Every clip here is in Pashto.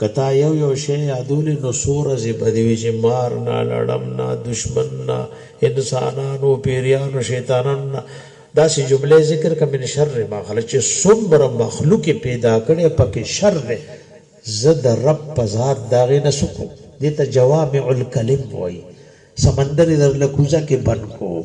که تا یو یو شی یادولی نو څو ورځې به دې وي چې مار نه لړم نه دشمن نه انسانانو پیریانو شیطانانو نه داسې جملې ذکر که من شر ما خلق چې څومره مخلوق پیدا کړی پکې شر دی زه د رب په ذات د هغې نه څه کوم دې ته جوامع الکلم وایي سمندر یې درله کوزه کې بند کوم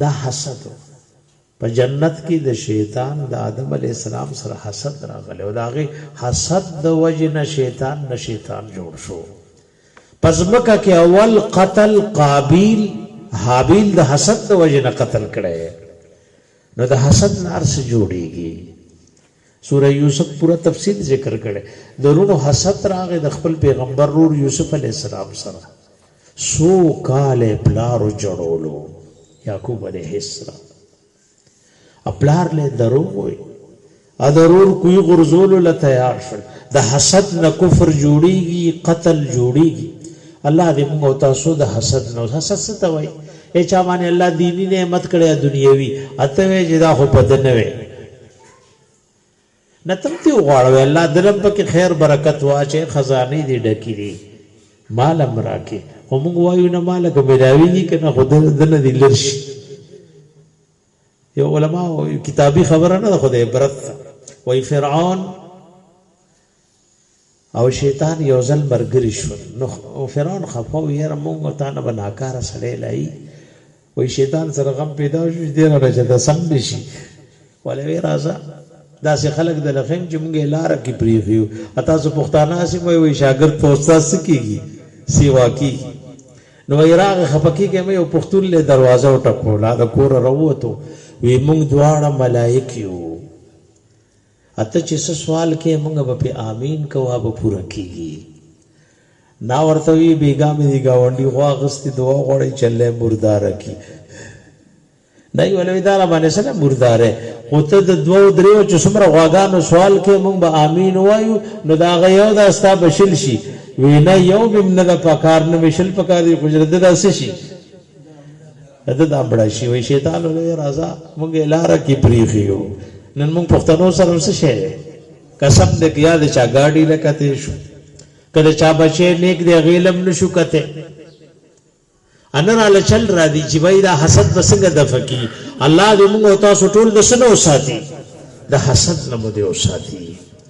دا حسد وو په جنت کی د شیطان د آدم علیه السلام سره حسد راغلی او د هغه حسد د وجې نه شیطان نه شیطان جوړ شو په ځمکه کې اول قتل قابیل حابیل د حسد د وجې نه قتل کړی نو د حسد نه ارس جوړیږي سوره یوسف پوره تفصیل ذکر کړی د روح حسرت راغی د خپل پیغمبر رور یوسف علیه السلام سره سو کاله پلار جوړولو یعقوب علیه السلام خپلار له دروغ وي ا ضرور کوی غرزول له تیار شول د حسد نه کفر جوړیږي قتل جوړیږي الله دې موږ تاسو د حسد نه حسد څه ته وای اے چا باندې الله دینی نعمت کړی دنیوي اته وی جدا خو پد نه وي نه تم تی وغواړوي الله دلم پکې خیر برکت واچي خزانه دې ډکی دي مال هم راکې خو موږ وایو نه مال که ملاویږي که نه خو دنه دې لر شي یو علما کتابي خبره نه ده خو د عبرت ده وایي فرعون او شیطان یو ځل مرګري شول نو فرعون خفه و یاره مونږ او تا نه به ناکاره سړی لایي وایي شیطان سره غم پیدا شو چې دی رانه چېرته سم نه شي ولی وایي راځه داسې خلک د لخیم چې مونږ یې لاره کې پرېښي یو تاسو پښتانه هسې مو وایي شاګرد په استاد څه کېږي سیوا کېږي نو وایي راغې خفه کېږی مې یو پښتون له دروازه وټکوله د کوره راووتو وی مونږ دواړه ملایک یو اته چی څه سوال کی موږ به پی آمین کوو هغه به پوره کیږی نا ورته وی بیګا می دی گاونډی غوا اغستی دعا وغواړی چی الله مرداره کی نه یو لوی دار باندې سره مرداره خو ته د دوو دریو چې څومره غواګانو سوال کې مونږ به امين وایو نو دا غ یو دا ستا بشل شي وینا یو بم نه د پکار نه مشل پکار دی خو جره دا سشي اته دا بڑا شي وي شیطان له رازا مونږه لار کې پریخیو نن مونږ پښتنو سره وسه شي قسم دې کیا دې چا گاډي لکته شو کله چا بچي نیک دې غیلم نشو کته ان را لچل را دي چې وای دا حسد بسنګ د فقي الله دې مونږ او تاسو ټول د سنو ساتي د حسد نه مو دې او ساتي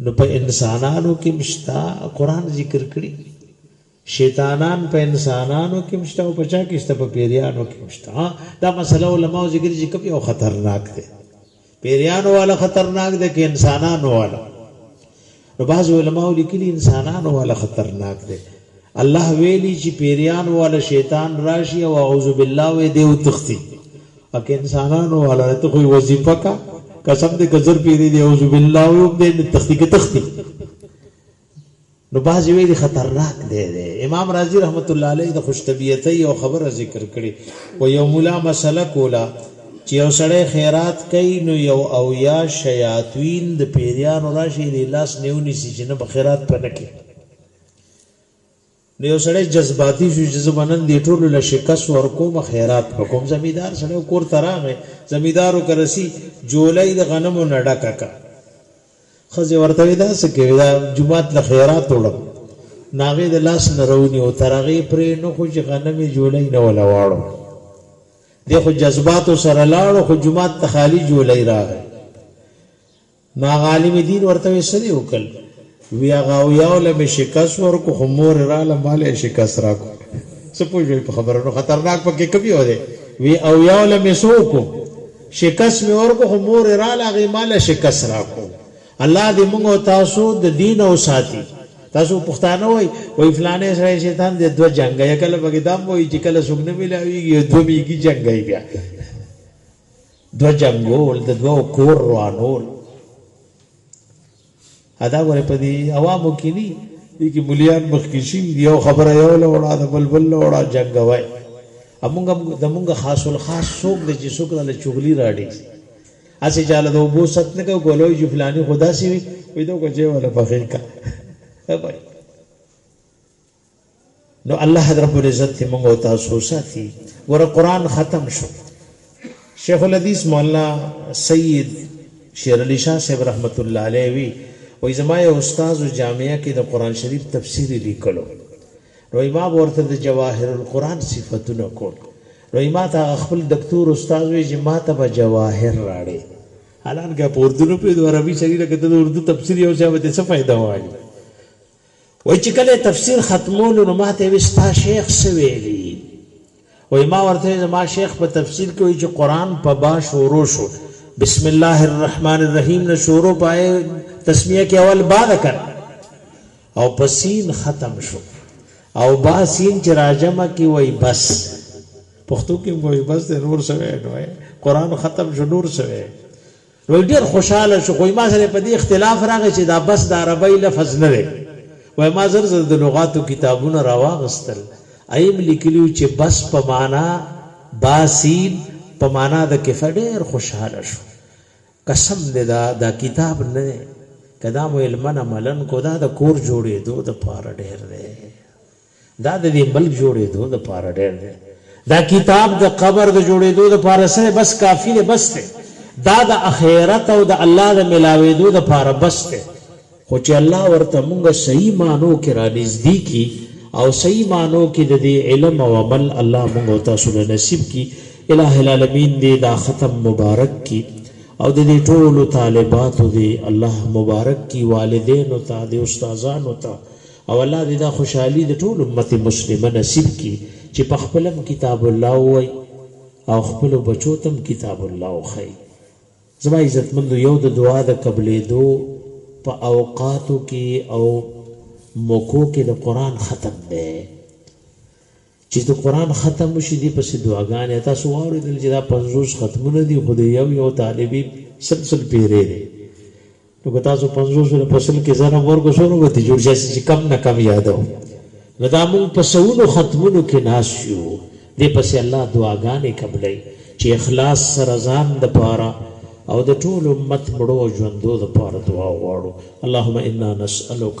نو په انسانانو کې مشتا قران ذکر کړی شیطانان په انسانانو کې مشته او پچا کې شته په پیریانو کې مشته دا مسله علما ذکر چې کوم یو خطرناک دی پیریانو والا خطرناک دی کې انسانانو والا نو بعض علما لیکلي انسانانو والا خطرناک دی الله ویلی چې پیریانو والا شیطان راشي او اعوذ بالله وې دی او تختی اکه انسانانو والا ته کوئی وظیفه کا قسم دې کزر پیری دی اعوذ بالله او دې تختی کې تختی نو باز وی دی خطرناک دی دی امام رازی رحمت الله علیه د خوش طبیعت یو خبره ذکر کړي و یو مولا مسله کولا چې یو سړی خیرات کوي نو یو او یا شیاطین د پیریانو راشي دی لاس نیونی سي چې نه بخیرات پنه کې نو یو سړی جذباتي شو چې زه به نن دې ټولو له شکست ورکوم خیرات به کوم زمیدار سړی کور ته راغی زمیدارو کرسي جولۍ د غنمو نه ډکه کړه ښځې ورته وې دا څه کوې دا جومات له خیرات وړم نو هغې د لاس نه راونیو تر هغې پرې نه خو چې غنم یې جولۍ نه وله واړو دی خو جذباتو سره لاړو خو جومات ته خالي جولۍ راغی ما هغه عالم دين ورته وې څه دې وکړ؟ وي هغه اوياو له مې شکست ورکو خو مور راله ما له شکست راکو څه پوه شوي په خبره نو خطرناک پکې کوم يو دی وي اوياو له مې څه وکړو شکست مې ورکو خو مور راله هغې ما له شکست راکو الله دې موږ او تاسو د دین او ساتي تاسو پښتانه وای وای فلانه سره شیطان دې دوه جنگ یې کله بګدام وای چې کله سګنه ملاویږي دوه میږي جنگ یې بیا دوه جنګول د دوه کور روانول ادا ور په دي عوامو کې ني دي کې مليان مخ کې شي یو خبره یو لوړه د بلبل لوړه جنگوي امونګه د مونږه خاص ول خاص څوک د چې څوک له چغلي راډي اسې چاله د وبو ست نه کو کولوي چې فلاني خدا سي وي وې دوه کوچې ولا پخې کا بای نو الله رب العزت دې موږ او تاسو ساتي ګوره قران ختم شو شیخ الحدیث مولا سید شیر علی شاه صاحب رحمت الله علیه وی وې زما یو استاد جامعه کې د قران شریف تفسیر لیکلو نو ما ورته د جواهر القرآن صفاتونه کول نو ما ته خپل دکتور استاد وی چې ما ته به جواهر راړي الان که په اردو په عربي شریعه کې د اردو تفسیر یو ځای به څه فائدہ وایي وایي چې کله یې تفسیر ختمولو نو ماته یې وې ستا شیخ څه ویلي وایي ما ورته وې زما شیخ په تفسیر کې وایي چې قرآن په با شروع شو بسم الله الرحمن الرحیم نه شروع پای تسمیه کې اول با ده کړ او په سین ختم شو او با سین چې راجمه کې وای بس پښتو کې وای بس نور سوي نو قرآن ختم شو نور سوي وایي ډېر خوشحاله شو، خو وایي ما سره په دې اختلاف راغی چې دا بس د عربۍ لفظ نه دی. وایي ما زر زر د لغاتو کتابونه راواغستل، هغې مې لیکلي وو چې بس په مانا، با سین، په مانا د کفر، ډېر خوشحاله شو. قسم دی دا دا کتاب نه دی، که دا مو علماً عملاً کو دا د کور جوړېدو لپاره ډېر دی. دا د دې ملک جوړېدو د پاره ډېر دی. دا کتاب د قبر د جوړېدو د پاره څه دی؟ بس کافي دی، بس دی. دا د اخېرت او د الله د مېلاوېدو د پاره بس دی. خو چې الله ورته مونږ صحیح معنو کې رانزدې کړي او صحیح معنو کې د دې علم او عمل الله مونږ او تاسو له نصیب کړي. اله العالمین دې دا ختم مبارک کړي او د دې ټولو طالباتو دې الله مبارک کړي، والدینو ته، دې استاذانو ته، او الله دې دا خوشحالي د ټول امت مسلمه نصیب کړي چې په خپل هم کتاب الله ووایي او خپلو بچو ته هم کتاب الله وښایي. زما عزتمندو یو د دعا د قبلېدو په اوقاتو کې او موقعو کې د قرآن ختم دی. چې د قرآن ختم وشي دې پسې دعاګانې تاسو واورېدل چې دا پنځوس ختمونه دي خو د یو یو طالبي سل سل پیرې دی نو که تاسو پنځوس له پسل کې ضرب ورکو سونو به دي جوړ شي چې کم نه کم یادو نو دا موږ په سونو ختمونو کې ناس یو دې پسې الله دعاګانې قبلای چې اخلاص سره ځان د پاره او د ټول امت مړو ژوندو د پاره دعا غواړو اللهم انا نسالک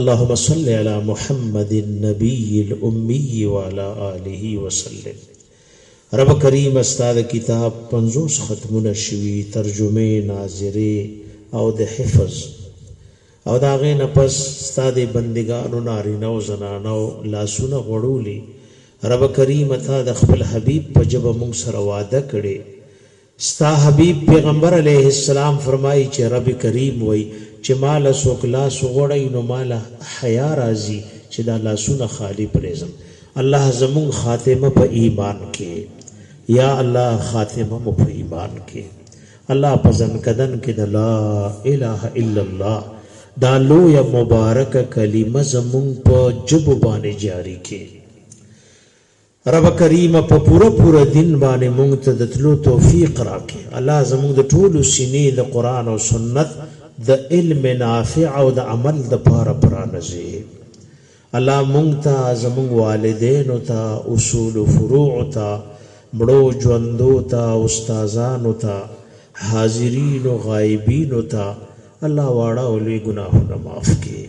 اللهم صل علی محمد النبی الامی وعلى آله وسلم رب کریم استاد کتاب 50 ختمونه شوي ترجمه ناظره او د حفظ او دا غې نه پس استاد بندګانو نارینه او زنانو لاسونه غړولي رب کریم تا د خپل حبیب په جبه مونږ سره وعده کړي ستا حبیب پیغمبر علیه السلام فرمائی چه رب کریم وای چه ما له څوک لاس وغوړی نو ما له حیا راځی چه دا لاسونه خالی پریزم الله زمونږ خاتمه په ایمان کی یا الله خاتمه مو په ایمان کی الله په ځنکدن کی د لا اله الا الله دا لویه مبارکه کلمه زمونږ په ژبو باندی جاری کی. رب کریمه په پوره پوره دین باندې مونږ ته د تلو توفیق راکړې الله زمونږ د ټولو سینې د قران او سنت د علم نافع او د عمل د پاره پرانځي الله مونږ ته زمونږ والدین ته اصول فروع ته مړو ژوندو ته استادانو ته حاضرین او غایبین ته الله واړه او لوی ګناهونه معاف کړي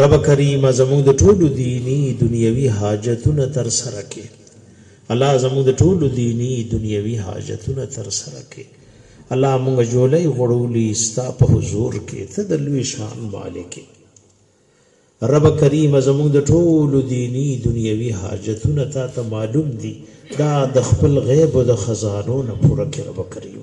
رب کریمه زموږ د ټولو دینی دنیوی حاجتونه تر سره کړې الله زموږ د ټولو دینی دنیوی حاجتونه تر سره کړې الله موږ جولای غړولی ستا په حضور کې ته د لوی شان مالک رب کریم زموږ د ټولو دینی دنیوي حاجتونه تا ته معلوم دي دا د خپل غیب او د خزانو نه پوره کړه رب کریم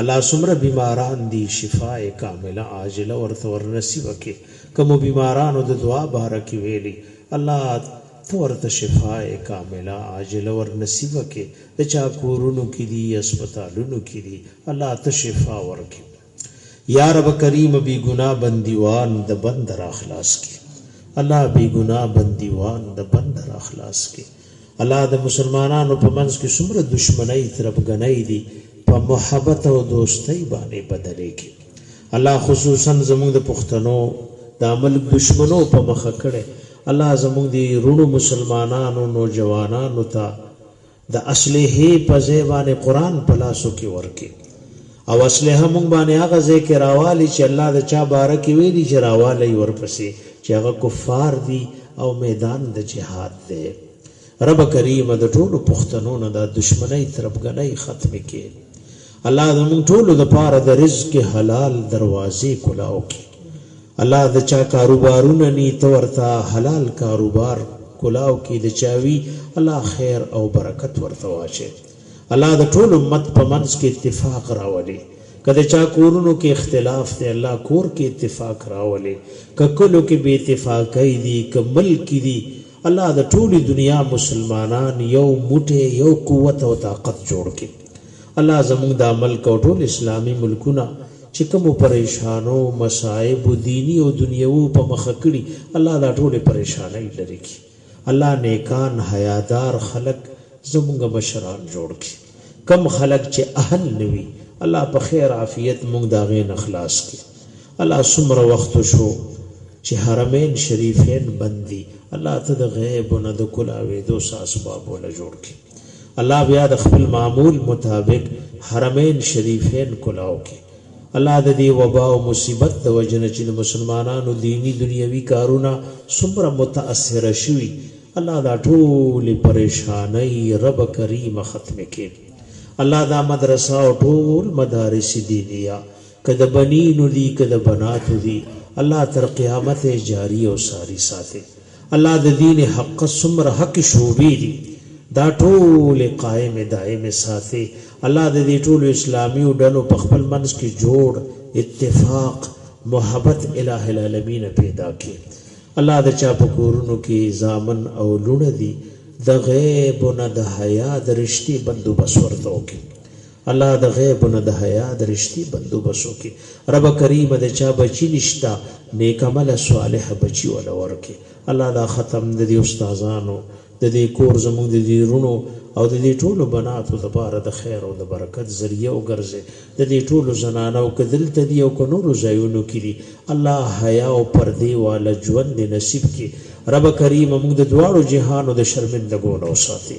الله څومره بیماران دی شفاء کامله عاجله ورته ور نصیب کړي کومو بیمارانو د دعا باره کی ویلی الله ته ورته شفاء کامله عاجله ور نصیب کړي د چا کورونو کی دی هسپتالونو کی دی الله ته شفاء ورکړي یارب کریم بی ګناه بندیوان د بند راخلاص کړي الله بی ګناه بندیوان د بند راخلاص کړي. الله د مسلمانانو په منځ کې څومره دشمنۍ تربګنۍ دي په محبت او دوستۍ باندې بدلې کې الله خصوصا زموږ د پښتنو د عمل دشمنو په مخه کړي الله زموږ دی رونو مسلمانانو نوجوانانو ته د اصله په ځای باندې قران په لاسو کې ورکي او اسلحه مونږ باندې هغه ځای کې راوالي چې الله د چا باره کې ویلي چې راوالئ ورپسې چې هغه کفار دي او میدان د جهاد دی ربه کریمه د ټولو پښتنو نه دا دشمنۍ تربګنۍ ختمې کې الله د مونږ ټولو د پاره د رزق حلال دروازې کلاو کې الله د چا کاروبارونه ني ته ورته حلال کاروبار کلاو کې د چاوي الله خیر او برکت ورته واچي الله د ټول امت په منځ کې اتفاق راولې که د چا کورونو کې اختلاف دی الله کور کې اتفاق راولې که کلو کې بې اتفاقۍ دي که ملک دي الله د ټولې دنیا مسلمانان یو موټی یو قوت او طاقت جوړ کې الله زمونږ دا ملک او ټول اسلامي ملکونه چې کوم پریشانو مصائب دینی او دنیوو په مخ کړي الله دا ټول پریشانای لري کی الله نیکان حیادار خلک زمونږ مشران جوړ کړي کوم خلک چې اهل نه وي الله په خیر عافیت مونږ د هغې نه خلاص کړي الله څومره وخت شو چې حرمین شریفین بند دي الله ته د غیب نه د کلاوېدو څه اسباب وله جوړ کړي الله بیا د خپل معمول مطابق حرمین شریفین کلاو کړي الله د دې وبا او مصیبت د وجې نه چې د مسلمانانو دیني دنیوي کارونه څومره متاثر شوي الله دا ټولې پریشانۍ رب کریم ختم کې الله دا مدرسه او ټول مدارس دینیه که د بنینو دي که د بناتو دي الله تر قیامت جاری او ساری ساتي الله د دين حق څومره حق شعبې دي دا ټولې قائمې دائمې ساتې الله د دې ټولو اسلامي ډلو په خپل منځ کې جوړ اتفاق محبت اله العالمين پيدا کې الله د چا په کورونو کې زامن او لونه دي د غيب نه د حيا د رشتي بندوبس ورته وکړي الله د غیب نه د حیا د رشتي بندوبست وکړي رب کریمه د چا بچي نشته نیک عمله صالحه بچي وله ورکړي الله دا ختم د دې استادانو د دې کور زموږ د دې روڼو او د دې ټولو بناتو د پاره د خیر او د برکت ذریعه وګرځي د دې ټولو زنانو که دلته دي او که نورو ځایونو کې دي الله حیا او پردې واله ژوند نصیب کړي رب کریمه موږ د دواړو جهانو د شرمندګو نه وساتي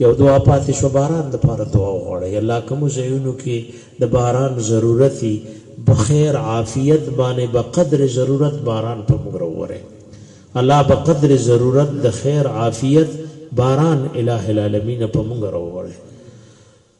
یو دعا پاتې شوه باران لپاره دعا وغواړئ الله کومو ځایونو کې د باران ضرورت یی به خیر عافیت باندې به قدر ضرورت باران په موږ راوورې الله به قدر ضرورت د خیر عافیت باران اله العالمین په موږ راوورې.